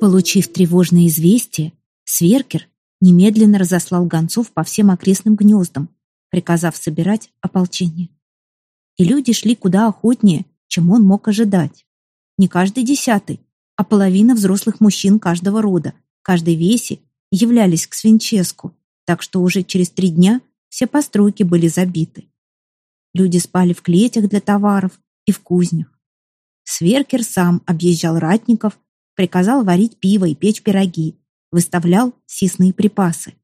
Получив тревожное известие, Сверкер немедленно разослал гонцов по всем окрестным гнездам, приказав собирать ополчение. И люди шли куда охотнее, чем он мог ожидать. Не каждый десятый, а половина взрослых мужчин каждого рода, каждой веси являлись к Свинческу, так что уже через три дня все постройки были забиты. Люди спали в клетях для товаров и в кузнях. Сверкер сам объезжал ратников, приказал варить пиво и печь пироги, выставлял сисные припасы.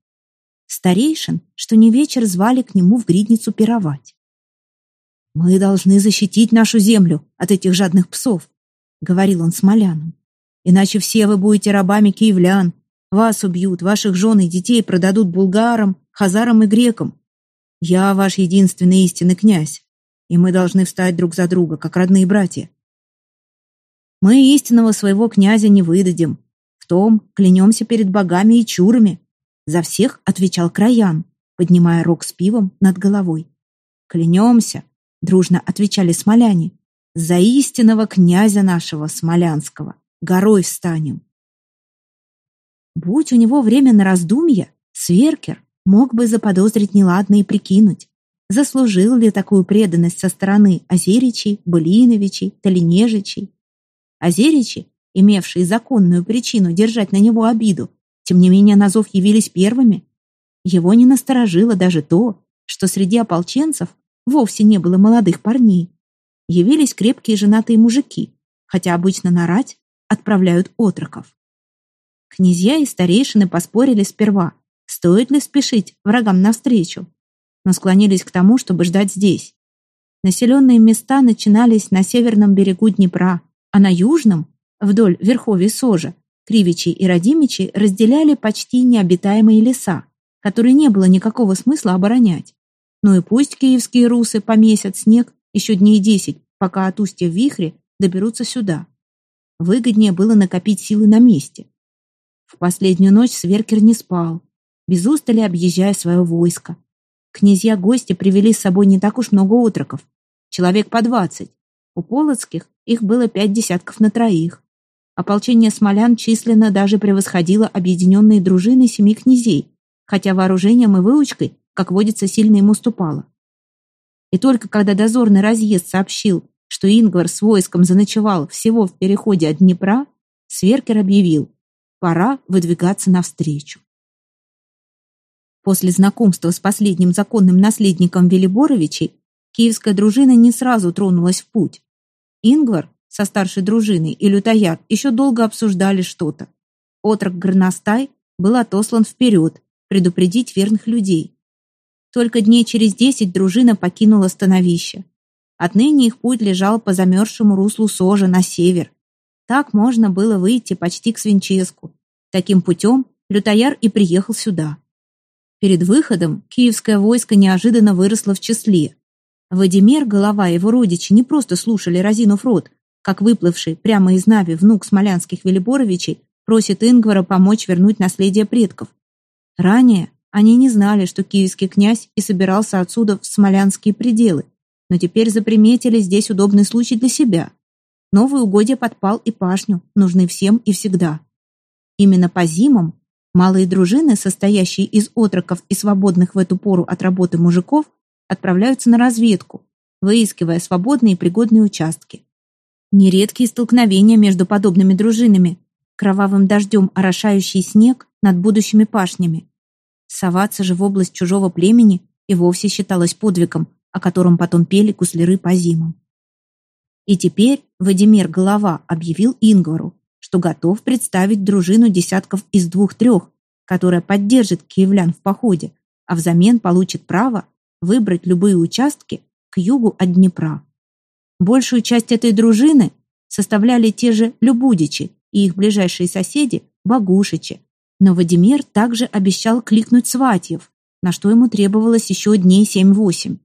Старейшин, что не вечер звали к нему в гридницу пировать. «Мы должны защитить нашу землю от этих жадных псов», — говорил он смолянам. «Иначе все вы будете рабами киевлян. Вас убьют, ваших жен и детей продадут булгарам, хазарам и грекам. Я ваш единственный истинный князь, и мы должны встать друг за друга, как родные братья. Мы истинного своего князя не выдадим, в том клянемся перед богами и чурами. За всех отвечал Краян, поднимая рог с пивом над головой. Клянемся, дружно отвечали смоляне, за истинного князя нашего смолянского. Горой встанем. Будь у него время на раздумья, Сверкер мог бы заподозрить неладно и прикинуть, заслужил ли такую преданность со стороны Озеричей, Былиновичей, Толинежичей. Озеричи имевшие законную причину держать на него обиду, тем не менее на зов явились первыми. Его не насторожило даже то, что среди ополченцев вовсе не было молодых парней. Явились крепкие женатые мужики, хотя обычно на рать отправляют отроков. Князья и старейшины поспорили сперва, стоит ли спешить врагам навстречу, но склонились к тому, чтобы ждать здесь. Населенные места начинались на северном берегу Днепра, а на южном Вдоль верховья Сожа Кривичи и Радимичи разделяли почти необитаемые леса, которые не было никакого смысла оборонять. Ну и пусть киевские русы помесят снег еще дней десять, пока от устья вихре доберутся сюда. Выгоднее было накопить силы на месте. В последнюю ночь Сверкер не спал, без устали объезжая свое войско. Князья-гости привели с собой не так уж много отроков, человек по двадцать. У полоцких их было пять десятков на троих. Ополчение смолян численно даже превосходило объединенные дружины семи князей, хотя вооружением и выучкой, как водится, сильно им уступало. И только когда дозорный разъезд сообщил, что Ингвар с войском заночевал всего в переходе от Днепра, Сверкер объявил, пора выдвигаться навстречу. После знакомства с последним законным наследником Велиборовичей киевская дружина не сразу тронулась в путь. Ингвар со старшей дружиной и лютояр еще долго обсуждали что-то. Отрок Горностай был отослан вперед, предупредить верных людей. Только дней через десять дружина покинула становище. Отныне их путь лежал по замерзшему руслу Сожа на север. Так можно было выйти почти к Свинческу. Таким путем Лютояр и приехал сюда. Перед выходом киевское войско неожиданно выросло в числе. Вадимир, голова его родичи не просто слушали разинув рот, как выплывший прямо из Нави внук смолянских Велиборовичей просит Ингвара помочь вернуть наследие предков. Ранее они не знали, что киевский князь и собирался отсюда в смолянские пределы, но теперь заприметили здесь удобный случай для себя. Новый угодья подпал и пашню, нужны всем и всегда. Именно по зимам малые дружины, состоящие из отроков и свободных в эту пору от работы мужиков, отправляются на разведку, выискивая свободные и пригодные участки. Нередкие столкновения между подобными дружинами, кровавым дождем орошающий снег над будущими пашнями. Соваться же в область чужого племени и вовсе считалось подвигом, о котором потом пели кусляры по зимам. И теперь Вадимир Голова объявил Ингвару, что готов представить дружину десятков из двух-трех, которая поддержит киевлян в походе, а взамен получит право выбрать любые участки к югу от Днепра. Большую часть этой дружины составляли те же Любудичи и их ближайшие соседи Багушичи. Но Вадимир также обещал кликнуть сватьев, на что ему требовалось еще дней семь-восемь.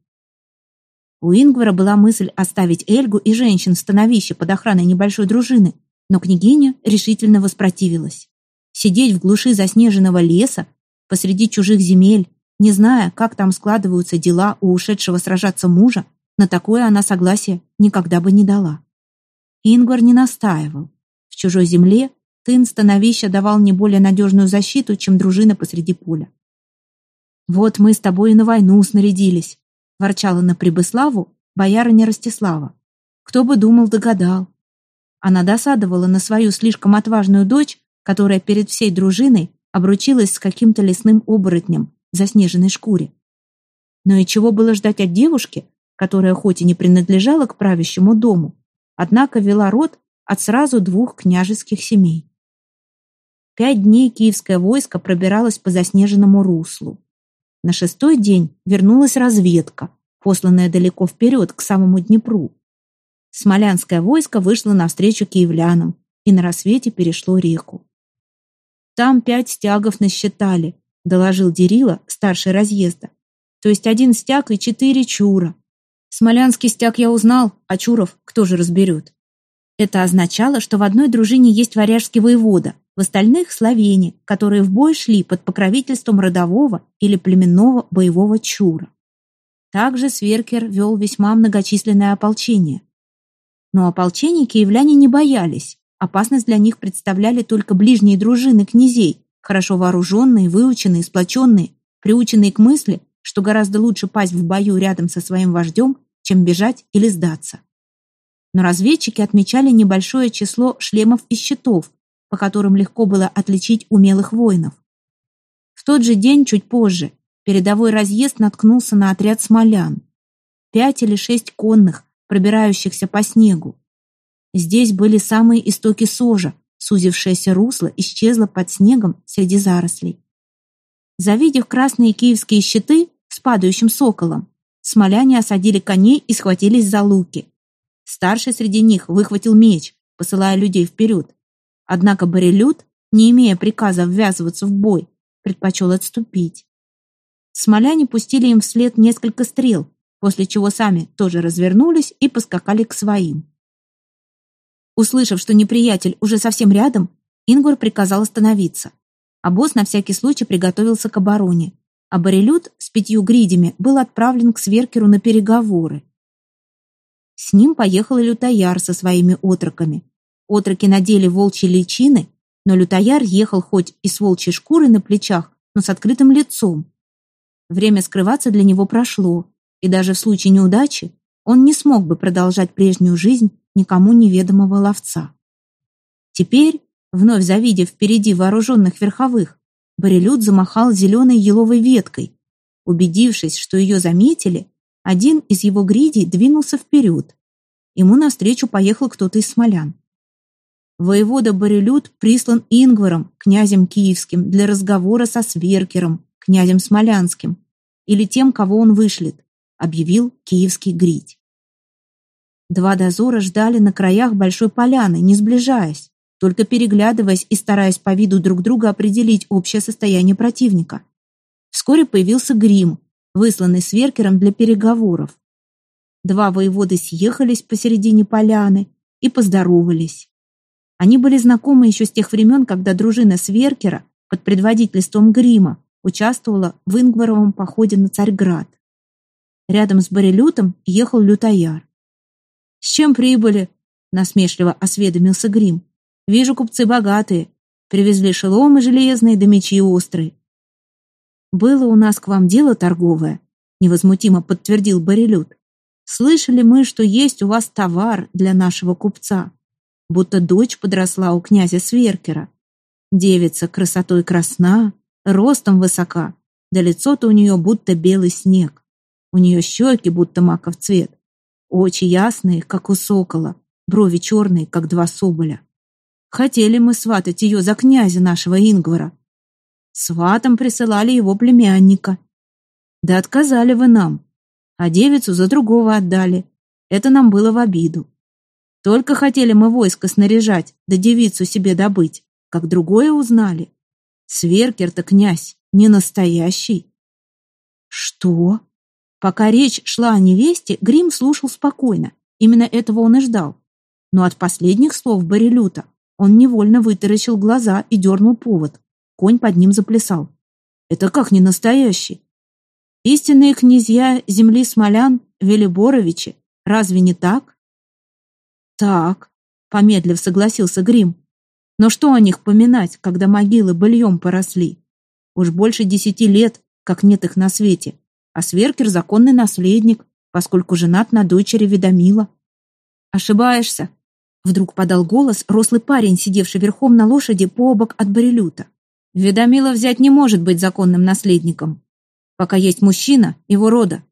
У Ингвара была мысль оставить Эльгу и женщин в становище под охраной небольшой дружины, но княгиня решительно воспротивилась. Сидеть в глуши заснеженного леса, посреди чужих земель, не зная, как там складываются дела у ушедшего сражаться мужа, на такое она согласия никогда бы не дала. Ингвар не настаивал. В чужой земле тын становища давал не более надежную защиту, чем дружина посреди поля. «Вот мы с тобой и на войну снарядились», — ворчала на Прибыславу боярыня Ростислава. «Кто бы думал, догадал». Она досадовала на свою слишком отважную дочь, которая перед всей дружиной обручилась с каким-то лесным оборотнем заснеженной шкуре. Но и чего было ждать от девушки, которая хоть и не принадлежала к правящему дому, однако вела род от сразу двух княжеских семей. Пять дней киевское войско пробиралось по заснеженному руслу. На шестой день вернулась разведка, посланная далеко вперед, к самому Днепру. Смолянское войско вышло навстречу киевлянам и на рассвете перешло реку. «Там пять стягов насчитали», — доложил Дерила, старший разъезда. «То есть один стяг и четыре чура. Смолянский стяг я узнал, а Чуров кто же разберет? Это означало, что в одной дружине есть варяжский воевода, в остальных – словени, которые в бой шли под покровительством родового или племенного боевого Чура. Также Сверкер вел весьма многочисленное ополчение. Но ополчение киевляне не боялись. Опасность для них представляли только ближние дружины князей, хорошо вооруженные, выученные, сплоченные, приученные к мысли, что гораздо лучше пасть в бою рядом со своим вождем, чем бежать или сдаться. Но разведчики отмечали небольшое число шлемов и щитов, по которым легко было отличить умелых воинов. В тот же день, чуть позже, передовой разъезд наткнулся на отряд смолян. Пять или шесть конных, пробирающихся по снегу. Здесь были самые истоки сожа, сузившееся русло исчезло под снегом среди зарослей. Завидев красные киевские щиты с падающим соколом, смоляне осадили коней и схватились за луки. Старший среди них выхватил меч, посылая людей вперед. Однако Борелют, не имея приказа ввязываться в бой, предпочел отступить. Смоляне пустили им вслед несколько стрел, после чего сами тоже развернулись и поскакали к своим. Услышав, что неприятель уже совсем рядом, Ингвар приказал остановиться а босс на всякий случай приготовился к обороне, а Борелют с пятью гридями был отправлен к Сверкеру на переговоры. С ним поехал и Лютояр со своими отроками. Отроки надели волчьи личины, но Лютояр ехал хоть и с волчьей шкурой на плечах, но с открытым лицом. Время скрываться для него прошло, и даже в случае неудачи он не смог бы продолжать прежнюю жизнь никому неведомого ловца. Теперь Вновь завидев впереди вооруженных верховых, Борелюд замахал зеленой еловой веткой. Убедившись, что ее заметили, один из его гридей двинулся вперед. Ему навстречу поехал кто-то из смолян. Воевода Борелюд прислан Ингваром, князем киевским, для разговора со Сверкером, князем смолянским, или тем, кого он вышлет, объявил киевский гридь. Два дозора ждали на краях большой поляны, не сближаясь только переглядываясь и стараясь по виду друг друга определить общее состояние противника. Вскоре появился грим, высланный сверкером для переговоров. Два воеводы съехались посередине поляны и поздоровались. Они были знакомы еще с тех времен, когда дружина Сверкера под предводительством Грима участвовала в Ингваровом походе на Царьград. Рядом с Борелютом ехал лютояр. «С чем прибыли?» — насмешливо осведомился Грим. Вижу, купцы богатые. Привезли шеломы железные да мечи острые. Было у нас к вам дело торговое, невозмутимо подтвердил Барелют. Слышали мы, что есть у вас товар для нашего купца. Будто дочь подросла у князя Сверкера. Девица красотой красна, ростом высока, да лицо-то у нее будто белый снег. У нее щеки будто маков цвет, очи ясные, как у сокола, брови черные, как два соболя. Хотели мы сватать ее за князя нашего Ингвара. Сватом присылали его племянника. Да отказали вы нам, а девицу за другого отдали. Это нам было в обиду. Только хотели мы войско снаряжать, да девицу себе добыть, как другое узнали. Сверкер-то князь не настоящий. Что? Пока речь шла о невесте, Грим слушал спокойно. Именно этого он и ждал. Но от последних слов Барелюта он невольно вытаращил глаза и дернул повод. Конь под ним заплясал. Это как не настоящий? Истинные князья земли смолян, Велиборовичи, разве не так? Так, помедлив согласился Грим. Но что о них поминать, когда могилы быльем поросли? Уж больше десяти лет, как нет их на свете, а Сверкер — законный наследник, поскольку женат на дочери Ведомила. «Ошибаешься», — вдруг подал голос рослый парень, сидевший верхом на лошади по обок от Барелюта. «Ведомила взять не может быть законным наследником, пока есть мужчина его рода».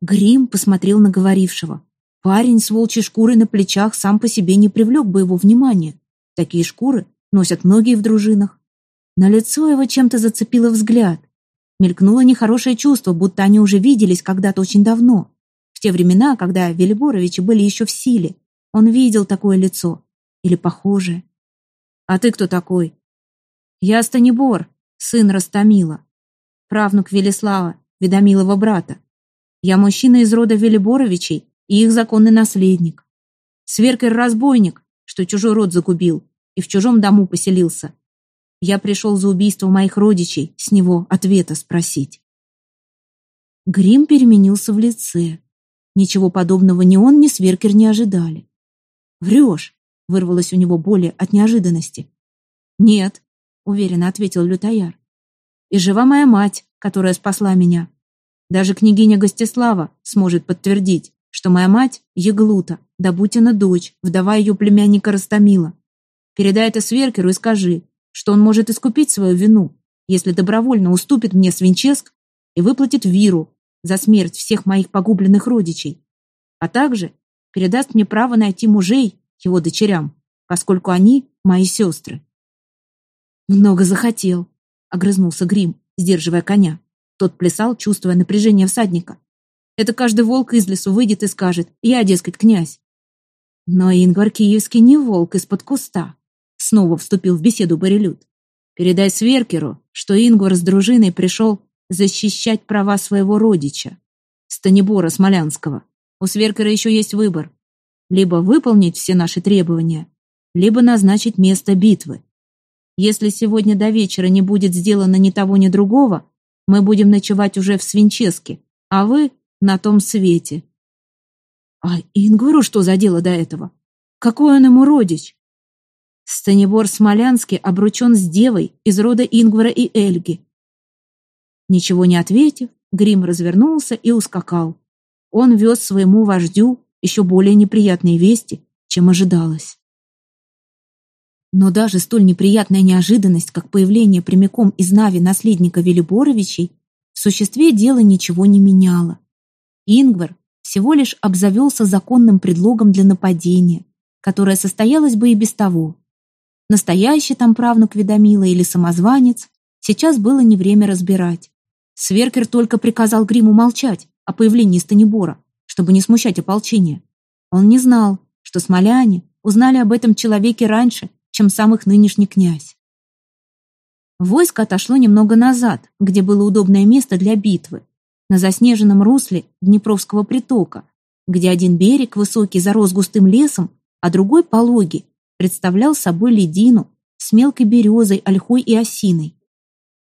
Грим посмотрел на говорившего. Парень с волчьей шкурой на плечах сам по себе не привлек бы его внимания. Такие шкуры носят многие в дружинах. На лицо его чем-то зацепило взгляд. Мелькнуло нехорошее чувство, будто они уже виделись когда-то очень давно. В те времена, когда Велиборовичи были еще в силе. Он видел такое лицо. Или похожее. «А ты кто такой?» «Я Станибор, сын Растамила. Правнук Велислава, Ведомилова брата. Я мужчина из рода Велиборовичей и их законный наследник. Сверкер-разбойник, что чужой род загубил и в чужом дому поселился. Я пришел за убийство моих родичей, с него ответа спросить. Грим переменился в лице. Ничего подобного ни он, ни Сверкер не ожидали. «Врешь!» — вырвалось у него более от неожиданности. «Нет», — уверенно ответил Лютояр. «И жива моя мать, которая спасла меня. Даже княгиня Гостислава сможет подтвердить, что моя мать — Еглута, Добутина дочь, вдова ее племянника Растамила. Передай это Сверкеру и скажи, что он может искупить свою вину, если добровольно уступит мне Свинческ и выплатит Виру за смерть всех моих погубленных родичей, а также передаст мне право найти мужей его дочерям, поскольку они мои сестры. «Много захотел», — огрызнулся Грим, сдерживая коня. Тот плясал, чувствуя напряжение всадника. Это каждый волк из лесу выйдет и скажет «Я, дескать, князь». Но Ингвар Киевский не волк из-под куста. Снова вступил в беседу Барелют. Передай Сверкеру, что Ингвар с дружиной пришел защищать права своего родича, Станибора Смолянского. У Сверкера еще есть выбор. Либо выполнить все наши требования, либо назначить место битвы. Если сегодня до вечера не будет сделано ни того, ни другого, мы будем ночевать уже в Свинческе, а вы на том свете. А Ингвару что за дело до этого? Какой он ему родич? Станибор Смолянский обручен с девой из рода Ингвара и Эльги. Ничего не ответив, Грим развернулся и ускакал. Он вез своему вождю еще более неприятные вести, чем ожидалось. Но даже столь неприятная неожиданность, как появление прямиком из Нави наследника Велиборовичей, в существе дела ничего не меняла. Ингвар всего лишь обзавелся законным предлогом для нападения, которое состоялось бы и без того. Настоящий там правнук Ведомила или самозванец, сейчас было не время разбирать. Сверкер только приказал Гриму молчать о появлении Станибора, чтобы не смущать ополчение. Он не знал, что смоляне узнали об этом человеке раньше, чем сам их нынешний князь. Войско отошло немного назад, где было удобное место для битвы, на заснеженном русле Днепровского притока, где один берег, высокий, зарос густым лесом, а другой, пологий, представлял собой ледину с мелкой березой, ольхой и осиной.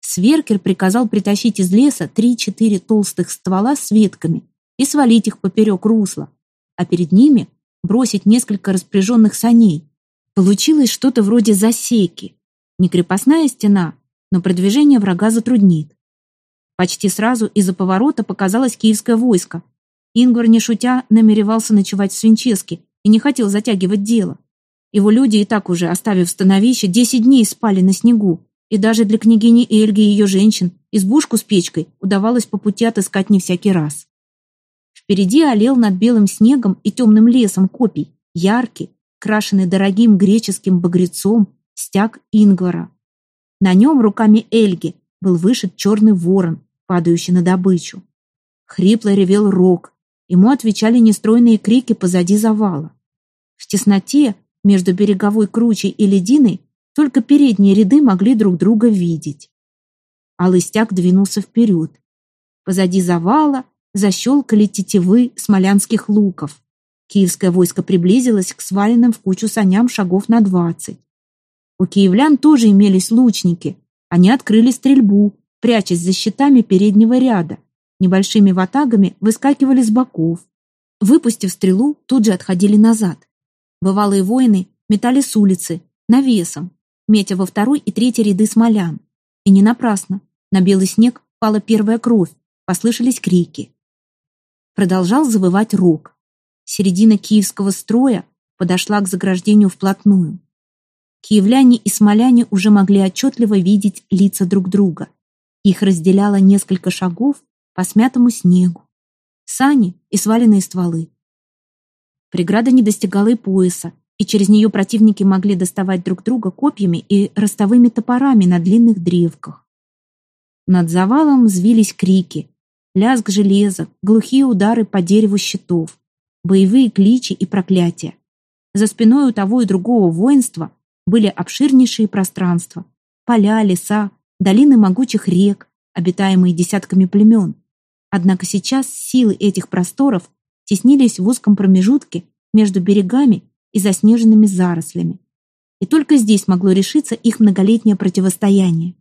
Сверкер приказал притащить из леса три-четыре толстых ствола с ветками и свалить их поперек русла, а перед ними бросить несколько распряженных саней. Получилось что-то вроде засеки. Не крепостная стена, но продвижение врага затруднит. Почти сразу из-за поворота показалось киевское войско. Ингвар, не шутя, намеревался ночевать в Свинческе и не хотел затягивать дело. Его люди и так уже, оставив становище, десять дней спали на снегу, и даже для княгини Эльги и ее женщин избушку с печкой удавалось по пути отыскать не всякий раз. Впереди олел над белым снегом и темным лесом копий, яркий, крашенный дорогим греческим багрецом, стяг Ингвара. На нем руками Эльги был вышит черный ворон, падающий на добычу. Хрипло ревел рог. Ему отвечали нестройные крики позади завала. В тесноте между береговой кручей и лединой только передние ряды могли друг друга видеть. Алыстяк двинулся вперед. Позади завала защелкали тетивы смолянских луков. Киевское войско приблизилось к сваленным в кучу саням шагов на двадцать. У киевлян тоже имелись лучники. Они открыли стрельбу, прячась за щитами переднего ряда. Небольшими ватагами выскакивали с боков. Выпустив стрелу, тут же отходили назад. Бывалые воины метали с улицы, навесом, метя во второй и третий ряды смолян. И не напрасно. На белый снег пала первая кровь, послышались крики. Продолжал завывать рог. Середина киевского строя подошла к заграждению вплотную. Киевляне и смоляне уже могли отчетливо видеть лица друг друга. Их разделяло несколько шагов по смятому снегу. Сани и сваленные стволы. Преграда не достигала и пояса, и через нее противники могли доставать друг друга копьями и ростовыми топорами на длинных древках. Над завалом взвились крики, лязг железа, глухие удары по дереву щитов, боевые кличи и проклятия. За спиной у того и другого воинства были обширнейшие пространства, поля, леса, долины могучих рек, обитаемые десятками племен. Однако сейчас силы этих просторов теснились в узком промежутке между берегами и заснеженными зарослями. И только здесь могло решиться их многолетнее противостояние.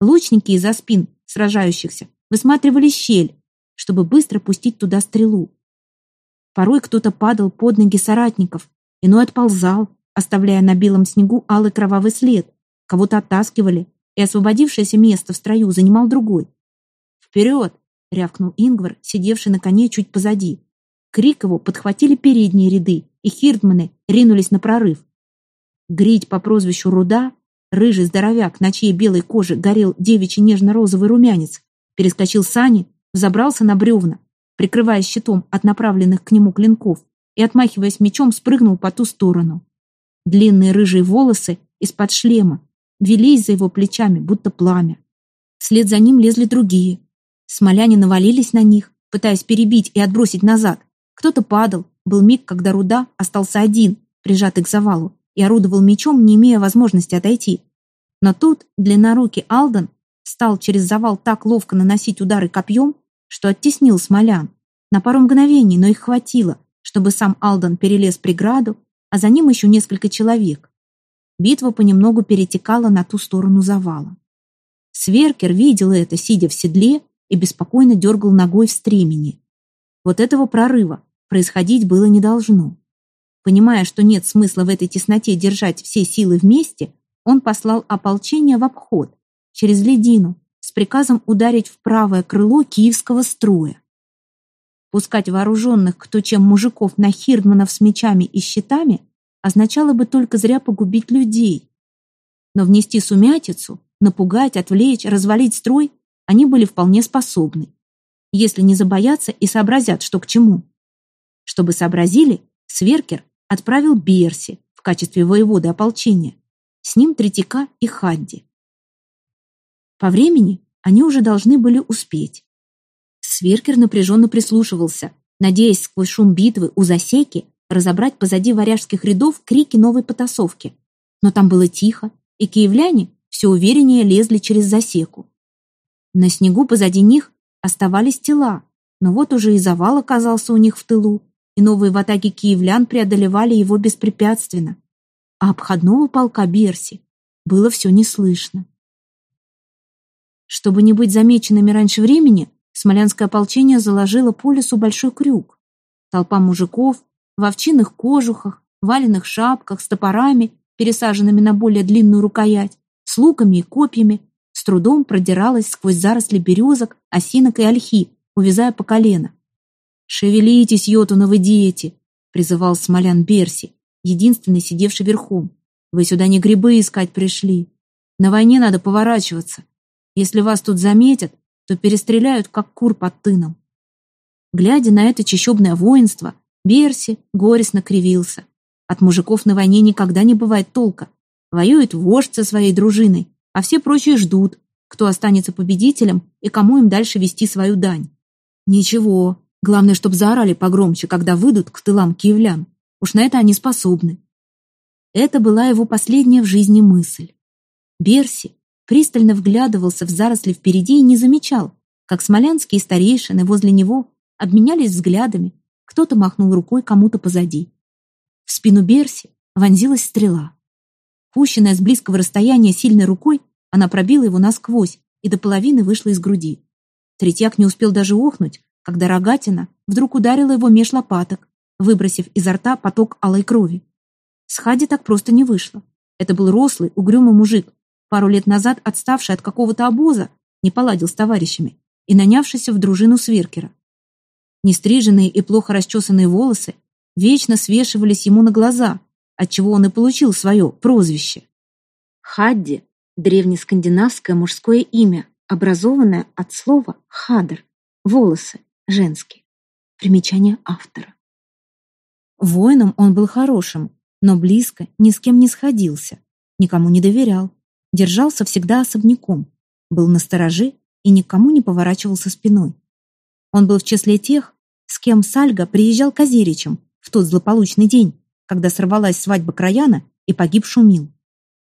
Лучники из-за спин сражающихся высматривали щель, чтобы быстро пустить туда стрелу. Порой кто-то падал под ноги соратников, иной отползал, оставляя на белом снегу алый кровавый след, кого-то оттаскивали, и освободившееся место в строю занимал другой. «Вперед!» — рявкнул Ингвар, сидевший на коне чуть позади. Крик его подхватили передние ряды, и хирдманы ринулись на прорыв. Грить по прозвищу Руда, рыжий здоровяк, на чьей белой коже горел девичий нежно-розовый румянец, перескочил сани, взобрался на бревна, прикрываясь щитом от направленных к нему клинков, и, отмахиваясь мечом, спрыгнул по ту сторону. Длинные рыжие волосы из-под шлема велись за его плечами, будто пламя. Вслед за ним лезли другие. Смоляне навалились на них, пытаясь перебить и отбросить назад, кто-то падал, был миг, когда Руда остался один, прижатый к завалу, и орудовал мечом, не имея возможности отойти. Но тут длиннорукий Алдан стал через завал так ловко наносить удары копьем, что оттеснил смолян. На пару мгновений, но их хватило, чтобы сам Алдан перелез преграду, а за ним еще несколько человек. Битва понемногу перетекала на ту сторону завала. Сверкер видел это, сидя в седле, и беспокойно дергал ногой в стремени. Вот этого прорыва происходить было не должно. Понимая, что нет смысла в этой тесноте держать все силы вместе, он послал ополчение в обход, через ледину, с приказом ударить в правое крыло киевского строя. Пускать вооруженных кто чем мужиков на хирдманов с мечами и щитами означало бы только зря погубить людей. Но внести сумятицу, напугать, отвлечь, развалить строй они были вполне способны если не забоятся и сообразят, что к чему. Чтобы сообразили, Сверкер отправил Берси в качестве воеводы ополчения. С ним Третьяка и Хадди. По времени они уже должны были успеть. Сверкер напряженно прислушивался, надеясь сквозь шум битвы у засеки разобрать позади варяжских рядов крики новой потасовки. Но там было тихо, и киевляне все увереннее лезли через засеку. На снегу позади них Оставались тела, но вот уже и завал оказался у них в тылу, и новые в атаке киевлян преодолевали его беспрепятственно. А обходного полка Берси было все не слышно. Чтобы не быть замеченными раньше времени, смолянское ополчение заложило по лесу большой крюк. Толпа мужиков в овчинных кожухах, валенных шапках с топорами, пересаженными на более длинную рукоять, с луками и копьями, с трудом продиралась сквозь заросли березок, осинок и ольхи, увязая по колено. «Шевелитесь, йотуновы дети!» — призывал Смолян Берси, единственный сидевший верхом. «Вы сюда не грибы искать пришли. На войне надо поворачиваться. Если вас тут заметят, то перестреляют, как кур под тыном». Глядя на это чащобное воинство, Берси горестно кривился. От мужиков на войне никогда не бывает толка. Воюет вождь со своей дружиной, а все прочие ждут, кто останется победителем и кому им дальше вести свою дань. Ничего, главное, чтобы заорали погромче, когда выйдут к тылам киевлян. Уж на это они способны. Это была его последняя в жизни мысль. Берси пристально вглядывался в заросли впереди и не замечал, как смолянские старейшины возле него обменялись взглядами, кто-то махнул рукой кому-то позади. В спину Берси вонзилась стрела. Пущенная с близкого расстояния сильной рукой, она пробила его насквозь и до половины вышла из груди. Третьяк не успел даже охнуть, когда рогатина вдруг ударила его меж лопаток, выбросив изо рта поток алой крови. С Хади так просто не вышло. Это был рослый, угрюмый мужик, пару лет назад отставший от какого-то обоза, не поладил с товарищами и нанявшийся в дружину Сверкера. Нестриженные и плохо расчесанные волосы вечно свешивались ему на глаза, отчего он и получил свое прозвище. Хадди – древнескандинавское мужское имя, образованное от слова «хадр» – волосы, женские. Примечание автора. Воином он был хорошим, но близко ни с кем не сходился, никому не доверял, держался всегда особняком, был настороже и никому не поворачивался спиной. Он был в числе тех, с кем Сальга приезжал к Озеричам в тот злополучный день, когда сорвалась свадьба Краяна и погиб Шумил.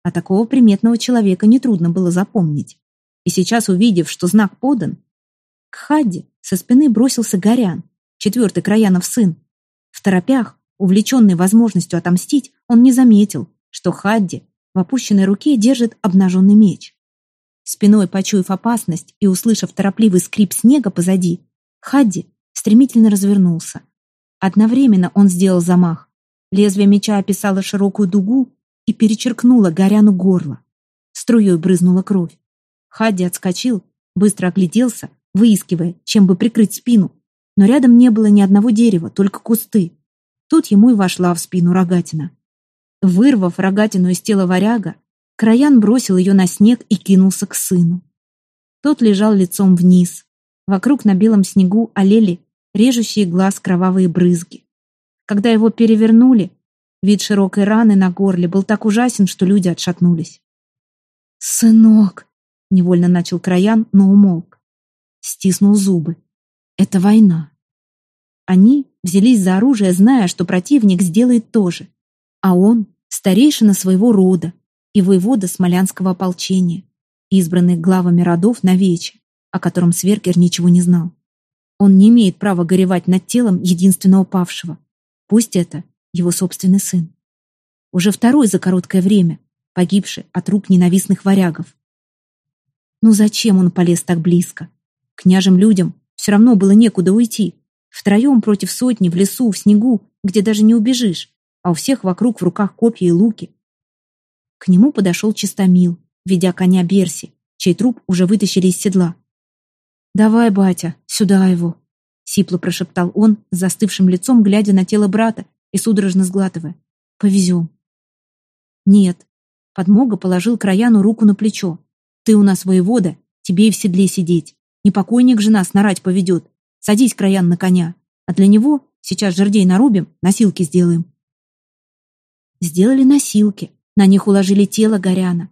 А такого приметного человека нетрудно было запомнить. И сейчас, увидев, что знак подан, к Хадде со спины бросился Горян, четвертый Краянов сын. В торопях, увлеченный возможностью отомстить, он не заметил, что Хадди в опущенной руке держит обнаженный меч. Спиной почуяв опасность и услышав торопливый скрип снега позади, Хадди стремительно развернулся. Одновременно он сделал замах. Лезвие меча описало широкую дугу и перечеркнуло Горяну горло. Струей брызнула кровь. Хадди отскочил, быстро огляделся, выискивая, чем бы прикрыть спину. Но рядом не было ни одного дерева, только кусты. Тут ему и вошла в спину рогатина. Вырвав рогатину из тела варяга, Краян бросил ее на снег и кинулся к сыну. Тот лежал лицом вниз. Вокруг на белом снегу олели режущие глаз кровавые брызги. Когда его перевернули, вид широкой раны на горле был так ужасен, что люди отшатнулись. «Сынок!» — невольно начал Краян, но умолк. Стиснул зубы. «Это война». Они взялись за оружие, зная, что противник сделает то же. А он — старейшина своего рода, и воевода Смолянского ополчения, избранный главами родов на вече, о котором Сверкер ничего не знал. Он не имеет права горевать над телом единственного павшего. Пусть это его собственный сын. Уже второй за короткое время, погибший от рук ненавистных варягов. Ну зачем он полез так близко? Княжим людям все равно было некуда уйти. Втроем против сотни, в лесу, в снегу, где даже не убежишь, а у всех вокруг в руках копья и луки. К нему подошел Чистомил, ведя коня Берси, чей труп уже вытащили из седла. «Давай, батя, сюда его!» Сипло прошептал он, застывшим лицом, глядя на тело брата и судорожно сглатывая. «Повезем». «Нет». Подмога положил Краяну руку на плечо. «Ты у нас воевода, тебе и в седле сидеть. Не покойник жена снарать поведет. Садись, Краян, на коня. А для него сейчас жердей нарубим, носилки сделаем». Сделали носилки, на них уложили тело Горяна.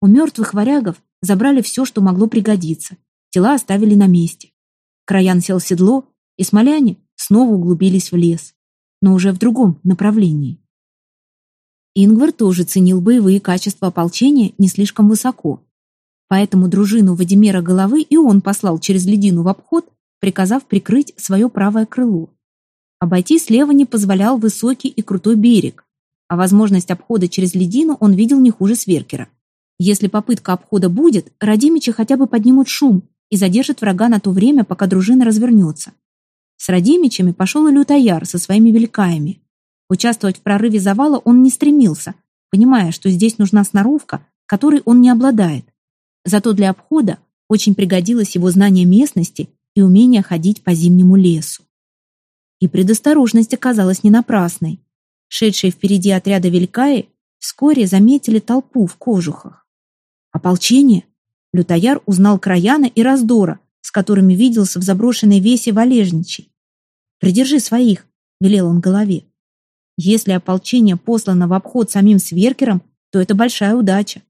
У мертвых варягов забрали все, что могло пригодиться. Тела оставили на месте. Краян сел в седло, и смоляне снова углубились в лес, но уже в другом направлении. Ингвар тоже ценил боевые качества ополчения не слишком высоко. Поэтому дружину Вадимира Головы и он послал через ледину в обход, приказав прикрыть свое правое крыло. Обойти слева не позволял высокий и крутой берег, а возможность обхода через ледину он видел не хуже Сверкера. Если попытка обхода будет, Радимичи хотя бы поднимут шум и задержат врага на то время, пока дружина развернется. С Радимичами пошел и Лютаяр со своими великаями. Участвовать в прорыве завала он не стремился, понимая, что здесь нужна сноровка, которой он не обладает. Зато для обхода очень пригодилось его знание местности и умение ходить по зимнему лесу. И предосторожность оказалась не напрасной шедшие впереди отряда Велькаи, вскоре заметили толпу в кожухах. Ополчение? Лютояр узнал Краяна и Раздора, с которыми виделся в заброшенной весе Валежничей. «Придержи своих», — велел он голове. Если ополчение послано в обход самим Сверкером, то это большая удача.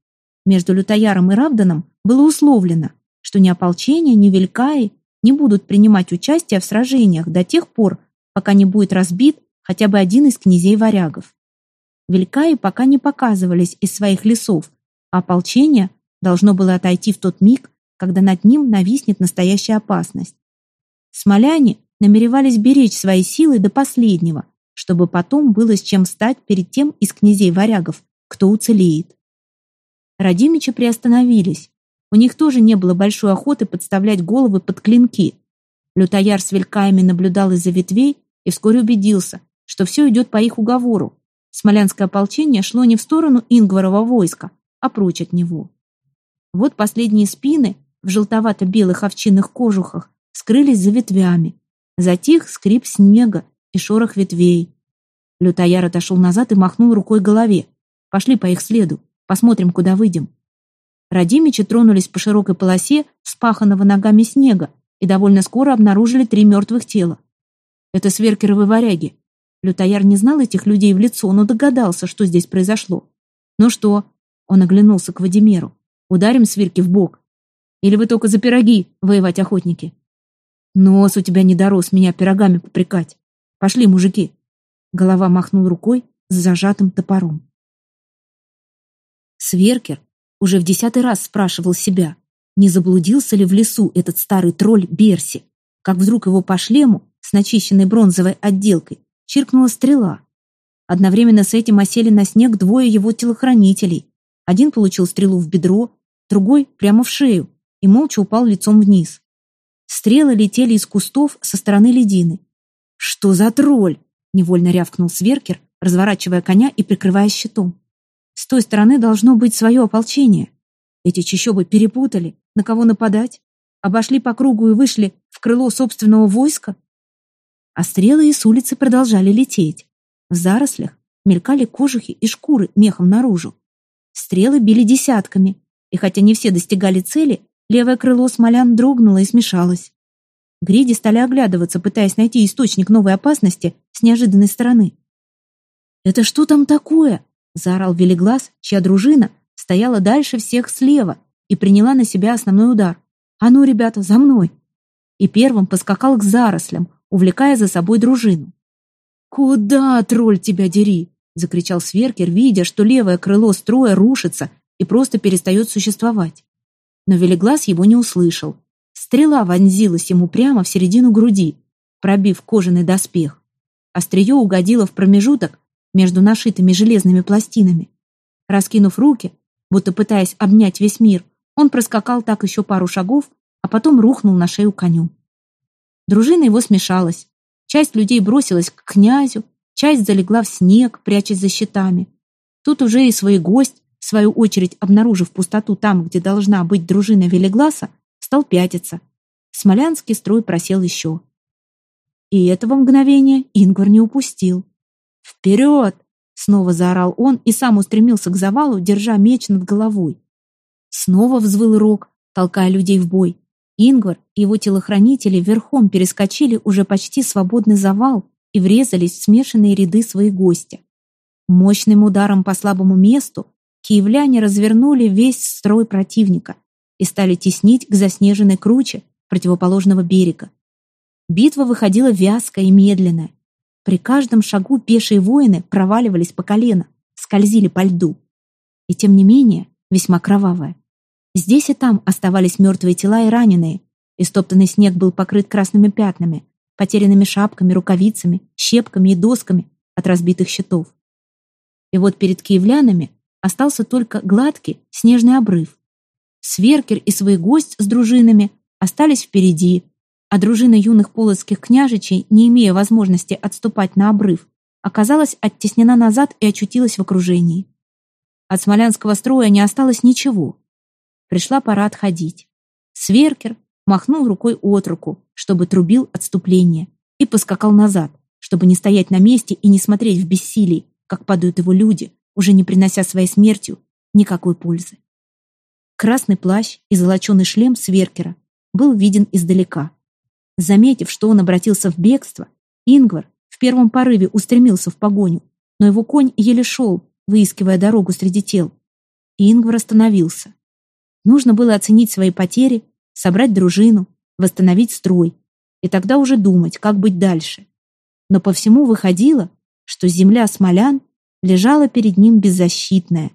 Между Лютояром и Равданом было условлено, что ни ополчение, ни Велькаи не будут принимать участие в сражениях до тех пор, пока не будет разбит хотя бы один из князей варягов. Велькаи пока не показывались из своих лесов, а ополчение должно было отойти в тот миг, когда над ним нависнет настоящая опасность. Смоляне намеревались беречь свои силы до последнего, чтобы потом было с чем встать перед тем из князей варягов, кто уцелеет. Радимичи приостановились. У них тоже не было большой охоты подставлять головы под клинки. Лютояр с велькаями наблюдал из-за ветвей и вскоре убедился, что все идет по их уговору. Смолянское ополчение шло не в сторону Ингварова войска, а прочь от него. Вот последние спины в желтовато-белых овчинных кожухах скрылись за ветвями. Затих скрип снега и шорох ветвей. Лютояр отошел назад и махнул рукой голове. «Пошли по их следу, посмотрим, куда выйдем». Радимичи тронулись по широкой полосе спаханного ногами снега и довольно скоро обнаружили три мертвых тела. Это сверкеровы варяги. Лютояр не знал этих людей в лицо, но догадался, что здесь произошло. «Ну что?» — он оглянулся к Вадимеру. «Ударим свирки в бок. Или вы только за пироги воевать охотники?» «Нос у тебя не дорос меня пирогами попрекать. Пошли, мужики!» Голова махнул рукой с зажатым топором. Сверкер уже в десятый раз спрашивал себя, не заблудился ли в лесу этот старый тролль Берси, как вдруг его по шлему с начищенной бронзовой отделкой чиркнула стрела. Одновременно с этим осели на снег двое его телохранителей. Один получил стрелу в бедро, другой прямо в шею и молча упал лицом вниз. Стрелы летели из кустов со стороны ледины. «Что за тролль?» Невольно рявкнул Сверкер, разворачивая коня и прикрывая щитом. С той стороны должно быть свое ополчение. Эти чащобы перепутали, на кого нападать, обошли по кругу и вышли в крыло собственного войска. А стрелы из улицы продолжали лететь. В зарослях мелькали кожухи и шкуры мехом наружу. Стрелы били десятками, и хотя не все достигали цели, левое крыло смолян дрогнуло и смешалось. Гриди стали оглядываться, пытаясь найти источник новой опасности с неожиданной стороны. «Это что там такое?» — заорал Велиглаз, чья дружина стояла дальше всех слева и приняла на себя основной удар. «А ну, ребята, за мной!» И первым поскакал к зарослям, увлекая за собой дружину. «Куда, тролль, тебя дери?» — закричал Сверкер, видя, что левое крыло строя рушится и просто перестает существовать. Но Велиглаз его не услышал. Стрела вонзилась ему прямо в середину груди, пробив кожаный доспех. Острие угодило в промежуток между нашитыми железными пластинами. Раскинув руки, будто пытаясь обнять весь мир, он проскакал так еще пару шагов, а потом рухнул на шею коню. Дружина его смешалась. Часть людей бросилась к князю, часть залегла в снег, прячась за щитами. Тут уже и свой гость, в свою очередь обнаружив пустоту там, где должна быть дружина Велегласа, стал пятиться. Смолянский строй просел еще. И этого мгновения Ингвар не упустил. «Вперед!» — снова заорал он и сам устремился к завалу, держа меч над головой. Снова взвыл рог, толкая людей в бой. Ингвар и его телохранители верхом перескочили уже почти свободный завал и врезались в смешанные ряды своих гостя. Мощным ударом по слабому месту киевляне развернули весь строй противника, и стали теснить к заснеженной круче противоположного берега. Битва выходила вязкая и медленная. При каждом шагу пешие воины проваливались по колено, скользили по льду. И тем не менее, весьма кровавая. Здесь и там оставались мертвые тела и раненые. Истоптанный снег был покрыт красными пятнами, потерянными шапками, рукавицами, щепками и досками от разбитых щитов. И вот перед киевлянами остался только гладкий снежный обрыв, Сверкер и свой гость с дружинами остались впереди, а дружина юных полоцких княжичей, не имея возможности отступать на обрыв, оказалась оттеснена назад и очутилась в окружении. От смолянского строя не осталось ничего. Пришла пора отходить. Сверкер махнул рукой от руку, чтобы трубил отступление, и поскакал назад, чтобы не стоять на месте и не смотреть в бессилии, как падают его люди, уже не принося своей смертью никакой пользы. Красный плащ и золоченый шлем Сверкера был виден издалека. Заметив, что он обратился в бегство, Ингвар в первом порыве устремился в погоню, но его конь еле шел, выискивая дорогу среди тел. Ингвар остановился. Нужно было оценить свои потери, собрать дружину, восстановить строй, и тогда уже думать, как быть дальше. Но по всему выходило, что земля смолян лежала перед ним беззащитная,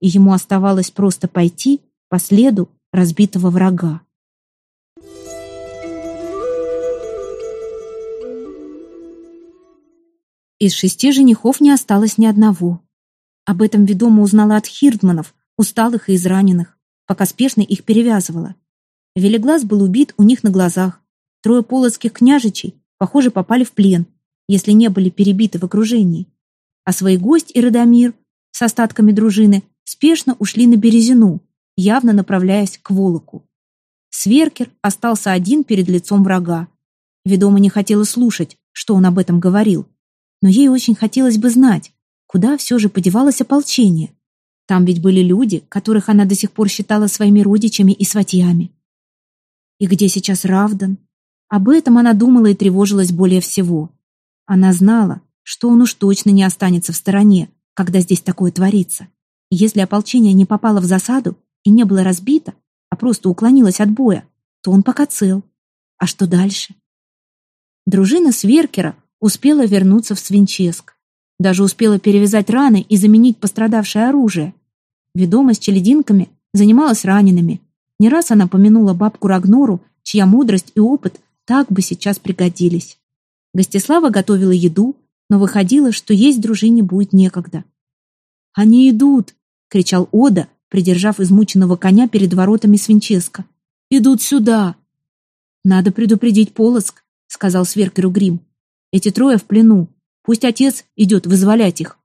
и ему оставалось просто пойти по следу разбитого врага. Из шести женихов не осталось ни одного. Об этом ведомо узнала от хирдманов, усталых и израненных, пока спешно их перевязывала. Велеглаз был убит у них на глазах. Трое полоцких княжичей, похоже, попали в плен, если не были перебиты в окружении. А свои гость и Радомир с остатками дружины спешно ушли на Березину, явно направляясь к Волоку. Сверкер остался один перед лицом врага. Ведома не хотела слушать, что он об этом говорил, но ей очень хотелось бы знать, куда все же подевалось ополчение. Там ведь были люди, которых она до сих пор считала своими родичами и сватьями. И где сейчас Равдан? Об этом она думала и тревожилась более всего. Она знала, что он уж точно не останется в стороне, когда здесь такое творится. Если ополчение не попало в засаду и не было разбито, а просто уклонилось от боя, то он пока цел. А что дальше? Дружина Сверкера успела вернуться в Свинческ. Даже успела перевязать раны и заменить пострадавшее оружие. Ведома с челединками занималась ранеными. Не раз она помянула бабку Рагнору, чья мудрость и опыт так бы сейчас пригодились. Гостислава готовила еду, но выходило, что есть дружине будет некогда. «Они идут!» — кричал Ода, придержав измученного коня перед воротами Свинческа. «Идут сюда!» «Надо предупредить Полоск», — сказал Сверкеру Грим. «Эти трое в плену. Пусть отец идет вызволять их».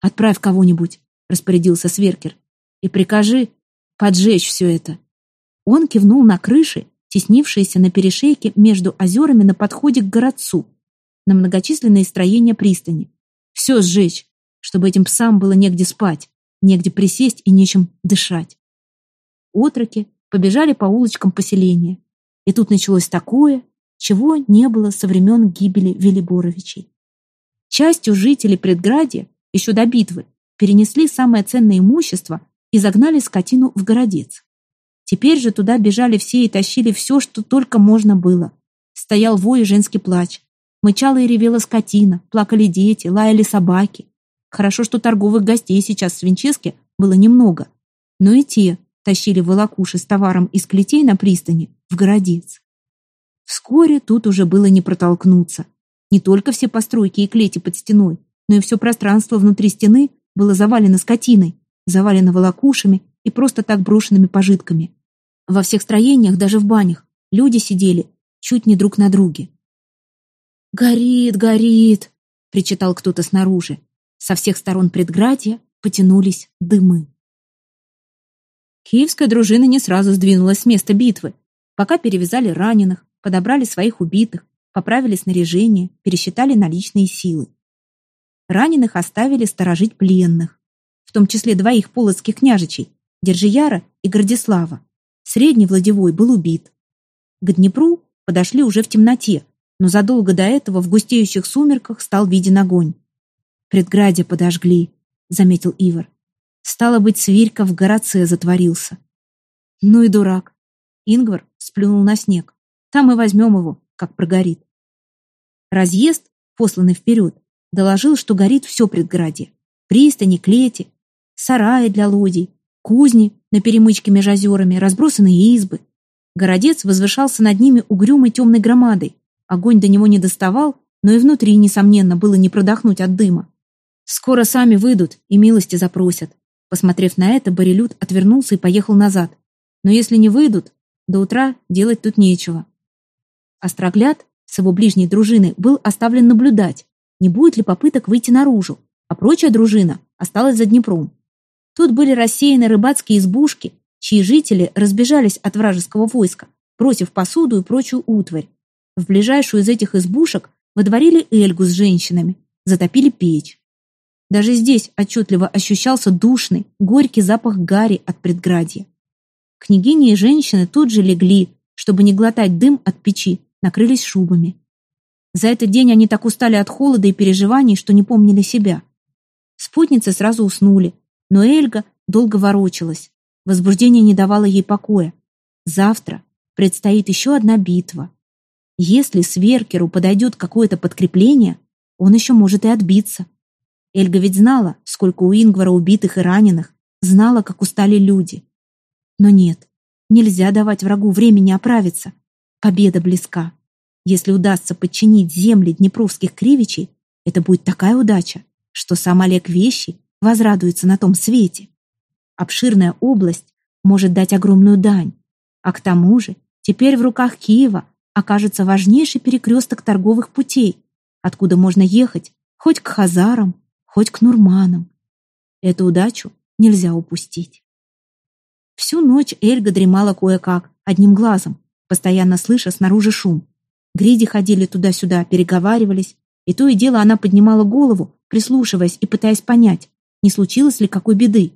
«Отправь кого-нибудь», — распорядился Сверкер. «И прикажи поджечь все это». Он кивнул на крыши, теснившиеся на перешейке между озерами на подходе к городцу, на многочисленные строения пристани. Все сжечь, чтобы этим псам было негде спать, негде присесть и нечем дышать. Отроки побежали по улочкам поселения. И тут началось такое, чего не было со времен гибели Велиборовичей. Частью жителей предградия, еще до битвы, перенесли самое ценное имущество и загнали скотину в городец. Теперь же туда бежали все и тащили все, что только можно было. Стоял вой и женский плач. Мычала и ревела скотина, плакали дети, лаяли собаки. Хорошо, что торговых гостей сейчас в Винческе было немного. Но и те тащили волокуши с товаром из клетей на пристани в городец. Вскоре тут уже было не протолкнуться. Не только все постройки и клети под стеной, но и все пространство внутри стены было завалено скотиной, завалено волокушами и просто так брошенными пожитками. Во всех строениях, даже в банях, люди сидели чуть не друг на друге. «Горит, горит!» — причитал кто-то снаружи. Со всех сторон предградья потянулись дымы. Киевская дружина не сразу сдвинулась с места битвы. Пока перевязали раненых, подобрали своих убитых, поправили снаряжение, пересчитали наличные силы. Раненых оставили сторожить пленных, в том числе двоих полоцких княжичей, Держияра и Гордислава. Средний Владевой был убит. К Днепру подошли уже в темноте, но задолго до этого в густеющих сумерках стал виден огонь. «Предградье подожгли», — заметил Ивар. «Стало быть, Свирька в городце затворился». «Ну и дурак». Ингвар сплюнул на снег. «Там и возьмем его, как прогорит». Разъезд, посланный вперед, доложил, что горит все предградье. Пристани, клети, сараи для лодий, кузни на перемычке между озерами, разбросанные избы. Городец возвышался над ними угрюмой темной громадой. Огонь до него не доставал, но и внутри, несомненно, было не продохнуть от дыма. Скоро сами выйдут и милости запросят. Посмотрев на это, Борелют отвернулся и поехал назад. Но если не выйдут, до утра делать тут нечего. Острогляд с его ближней дружины был оставлен наблюдать, не будет ли попыток выйти наружу, а прочая дружина осталась за Днепром. Тут были рассеяны рыбацкие избушки, чьи жители разбежались от вражеского войска, бросив посуду и прочую утварь. В ближайшую из этих избушек водворили Эльгу с женщинами, затопили печь. Даже здесь отчетливо ощущался душный, горький запах гари от предградья. Княгини и женщины тут же легли, чтобы не глотать дым от печи, накрылись шубами. За этот день они так устали от холода и переживаний, что не помнили себя. Спутницы сразу уснули, но Эльга долго ворочалась. Возбуждение не давало ей покоя. Завтра предстоит еще одна битва. Если Сверкеру подойдет какое-то подкрепление, он еще может и отбиться. Эльга ведь знала, сколько у Ингвара убитых и раненых, знала, как устали люди. Но нет, нельзя давать врагу времени оправиться. Победа близка. Если удастся подчинить земли днепровских кривичей, это будет такая удача, что сам Олег Вещий возрадуется на том свете. Обширная область может дать огромную дань, а к тому же теперь в руках Киева окажется важнейший перекресток торговых путей, откуда можно ехать хоть к хазарам, хоть к Нурманам. Эту удачу нельзя упустить. Всю ночь Эльга дремала кое-как, одним глазом, постоянно слыша снаружи шум. Гриди ходили туда-сюда, переговаривались, и то и дело она поднимала голову, прислушиваясь и пытаясь понять, не случилось ли какой беды.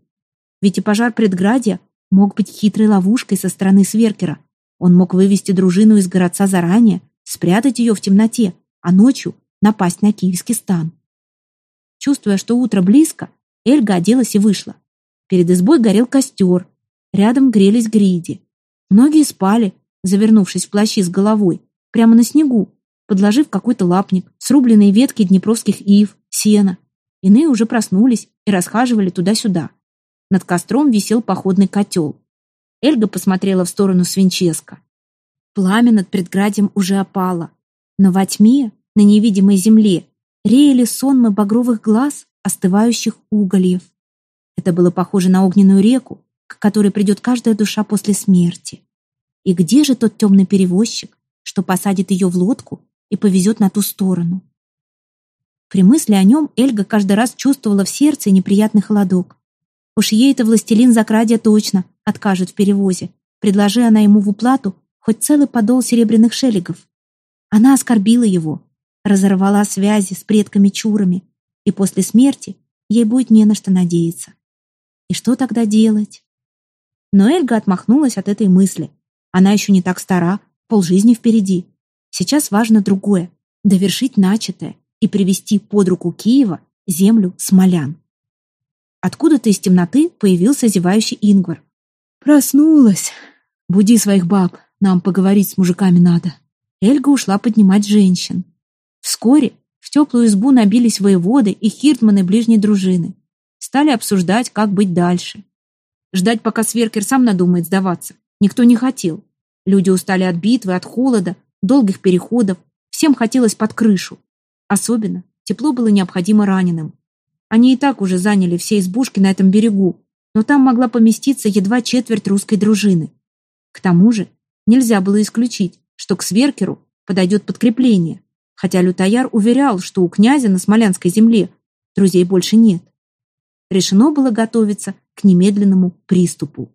Ведь и пожар предградия мог быть хитрой ловушкой со стороны Сверкера. Он мог вывести дружину из городца заранее, спрятать ее в темноте, а ночью напасть на киевский стан. Чувствуя, что утро близко, Эльга оделась и вышла. Перед избой горел костер. Рядом грелись гриди. Многие спали, завернувшись в плащи с головой, прямо на снегу, подложив какой-то лапник, срубленные ветки днепровских ив, сена. Иные уже проснулись и расхаживали туда-сюда. Над костром висел походный котел. Эльга посмотрела в сторону Свинческа. Пламя над предградием уже опало. Но во тьме, на невидимой земле, реяли сонмы багровых глаз, остывающих угольев. Это было похоже на огненную реку, к которой придет каждая душа после смерти. И где же тот темный перевозчик, что посадит ее в лодку и повезет на ту сторону? При мысли о нем Эльга каждый раз чувствовала в сердце неприятный холодок. Уж ей-то властелин Закрадия точно откажет в перевозе, предложи она ему в уплату хоть целый подол серебряных шелегов. Она оскорбила его, разорвала связи с предками-чурами, и после смерти ей будет не на что надеяться. И что тогда делать? Но Эльга отмахнулась от этой мысли. Она еще не так стара, полжизни впереди. Сейчас важно другое — довершить начатое и привести под руку Киева землю смолян. Откуда-то из темноты появился зевающий Ингвар. «Проснулась. Буди своих баб. Нам поговорить с мужиками надо. Эльга ушла поднимать женщин. Вскоре в теплую избу набились воеводы и хиртманы ближней дружины. Стали обсуждать, как быть дальше. Ждать, пока Сверкер сам надумает сдаваться, никто не хотел. Люди устали от битвы, от холода, долгих переходов. Всем хотелось под крышу. Особенно тепло было необходимо раненым. Они и так уже заняли все избушки на этом берегу, но там могла поместиться едва четверть русской дружины. К тому же Нельзя было исключить, что к Сверкеру подойдет подкрепление, хотя Лютояр уверял, что у князя на Смолянской земле друзей больше нет. Решено было готовиться к немедленному приступу.